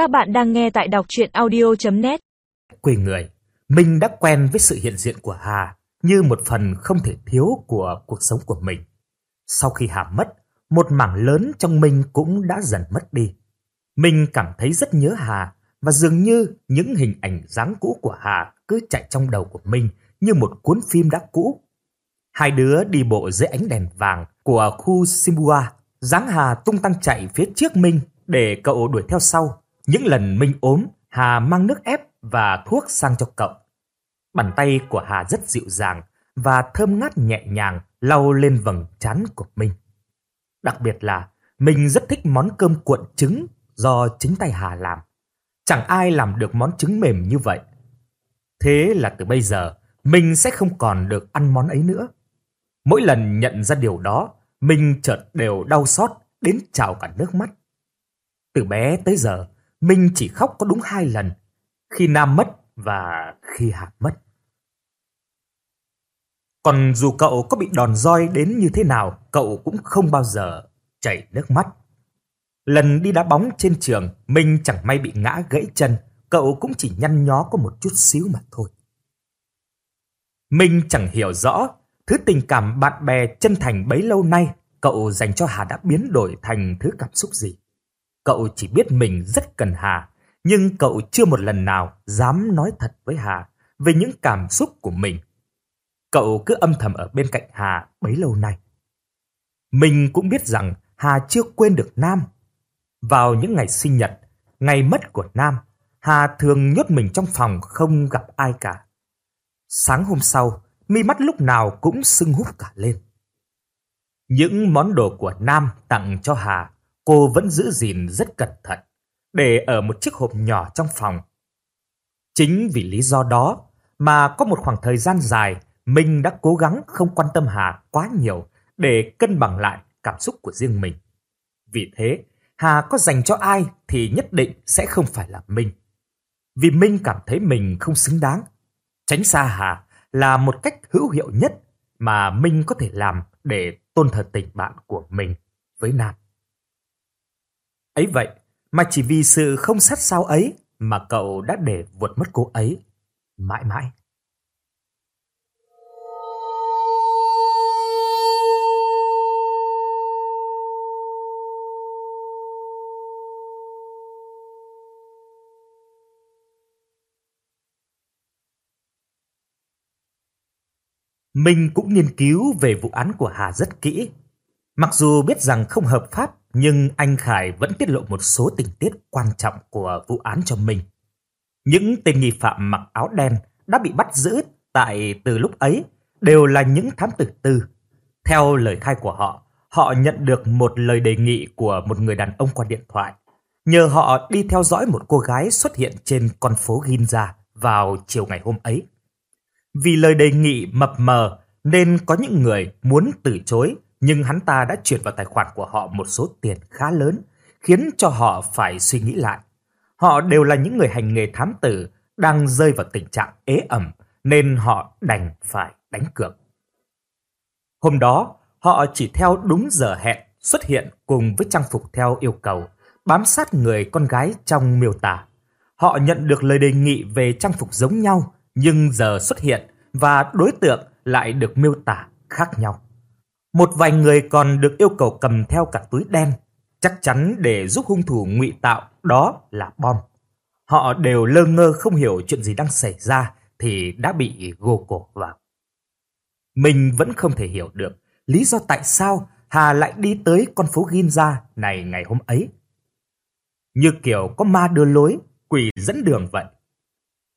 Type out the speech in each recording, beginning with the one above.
Các bạn đang nghe tại đọc chuyện audio.net quỳ người, Minh đã quen với sự hiện diện của Hà như một phần không thể thiếu của cuộc sống của mình. Sau khi Hà mất, một mảng lớn trong mình cũng đã dần mất đi. Minh cảm thấy rất nhớ Hà và dường như những hình ảnh dáng cũ của Hà cứ chạy trong đầu của Minh như một cuốn phim đã cũ. Hai đứa đi bộ dưới ánh đèn vàng của khu Simbua. Dáng Hà tung tăng chạy phía trước Minh để cậu đuổi theo sau. Những lần Minh ốm, Hà mang nước ép và thuốc sang cho cậu. Bàn tay của Hà rất dịu dàng và thơm ngát nhẹ nhàng lau lên vầng trán của Minh. Đặc biệt là mình rất thích món cơm cuộn trứng do chính tay Hà làm. Chẳng ai làm được món trứng mềm như vậy. Thế là từ bây giờ, mình sẽ không còn được ăn món ấy nữa. Mỗi lần nhận ra điều đó, mình chợt đều đau xót đến trào cả nước mắt. Từ bé tới giờ, Minh chỉ khóc có đúng hai lần, khi Nam mất và khi Hà mất. Còn dù cậu có bị đòn roi đến như thế nào, cậu cũng không bao giờ chảy nước mắt. Lần đi đá bóng trên trường, Minh chẳng may bị ngã gãy chân, cậu cũng chỉ nhăn nhó có một chút xíu mà thôi. Minh chẳng hiểu rõ thứ tình cảm bạn bè chân thành bấy lâu nay cậu dành cho Hà đã biến đổi thành thứ cảm xúc gì. Cậu chỉ biết mình rất cần Hà, nhưng cậu chưa một lần nào dám nói thật với Hà về những cảm xúc của mình. Cậu cứ âm thầm ở bên cạnh Hà bấy lâu nay. Mình cũng biết rằng Hà chưa quên được Nam. Vào những ngày sinh nhật, ngày mất của Nam, Hà thường nhốt mình trong phòng không gặp ai cả. Sáng hôm sau, mi mắt lúc nào cũng sưng húp cả lên. Những món đồ của Nam tặng cho Hà, cô vẫn giữ gìn rất cẩn thận, để ở một chiếc hộp nhỏ trong phòng. Chính vì lý do đó mà có một khoảng thời gian dài mình đã cố gắng không quan tâm Hà quá nhiều để cân bằng lại cảm xúc của riêng mình. Vì thế, Hà có dành cho ai thì nhất định sẽ không phải là Minh. Vì Minh cảm thấy mình không xứng đáng. Tránh xa Hà là một cách hữu hiệu nhất mà Minh có thể làm để tôn thờ tình bạn của mình với Nam. Ấy vậy, mà chỉ vì sự không sát sao ấy mà cậu đã để vượt mất cô ấy mãi mãi. Mình cũng nghiên cứu về vụ án của Hà rất kỹ. Mặc dù biết rằng không hợp pháp, nhưng anh Khải vẫn tiết lộ một số tình tiết quan trọng của vụ án cho mình. Những tên nghi phạm mặc áo đen đã bị bắt giữ tại từ lúc ấy đều là những thám tử tư. Theo lời khai của họ, họ nhận được một lời đề nghị của một người đàn ông qua điện thoại. Nhờ họ đi theo dõi một cô gái xuất hiện trên con phố Ginza vào chiều ngày hôm ấy. Vì lời đề nghị mập mờ nên có những người muốn từ chối nhưng hắn ta đã chuyển vào tài khoản của họ một số tiền khá lớn khiến cho họ phải suy nghĩ lại. Họ đều là những người hành nghề thám tử đang rơi vào tình trạng ế ẩm nên họ đành phải đánh cược. Hôm đó, họ chỉ theo đúng giờ hẹn xuất hiện cùng với trang phục theo yêu cầu, bám sát người con gái trong miêu tả. Họ nhận được lời đề nghị về trang phục giống nhau nhưng giờ xuất hiện và đối tượng lại được miêu tả khác nhau. Một vài người còn được yêu cầu cầm theo cả túi đen, chắc chắn để giúp hung thủ ngụy tạo đó là bom. Họ đều lơ ngơ không hiểu chuyện gì đang xảy ra thì đã bị gô cổ vào. Mình vẫn không thể hiểu được lý do tại sao Hà lại đi tới con phố Ginza này ngày hôm ấy. Như kiểu có ma đưa lối, quỷ dẫn đường vậy.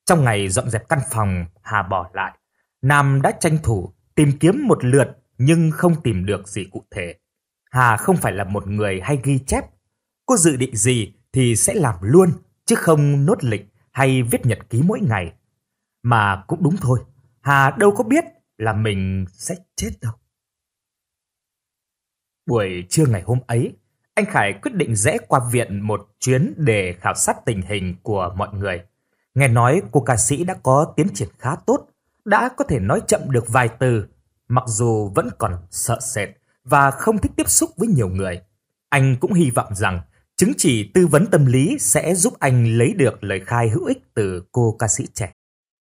Trong ngày dọn dẹp căn phòng, Hà bỏ lại. Nam đã tranh thủ tìm kiếm một lượt nhưng không tìm được gì cụ thể. Hà không phải là một người hay ghi chép. Cô dự định gì thì sẽ làm luôn, chứ không nốt lịch hay viết nhật ký mỗi ngày. Mà cũng đúng thôi, Hà đâu có biết là mình sẽ chết đâu. Buổi trưa ngày hôm ấy, anh Khải quyết định rẽ qua viện một chuyến để khảo sát tình hình của mọi người. Nghe nói cô ca sĩ đã có tiến triển khá tốt, đã có thể nói chậm được vài từ, mặc dù vẫn còn sợ sệt và không thích tiếp xúc với nhiều người. Anh cũng hy vọng rằng chứng chỉ tư vấn tâm lý sẽ giúp anh lấy được lời khai hữu ích từ cô ca sĩ trẻ.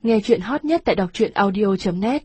Nghe chuyện hot nhất tại đọc truyện audio.net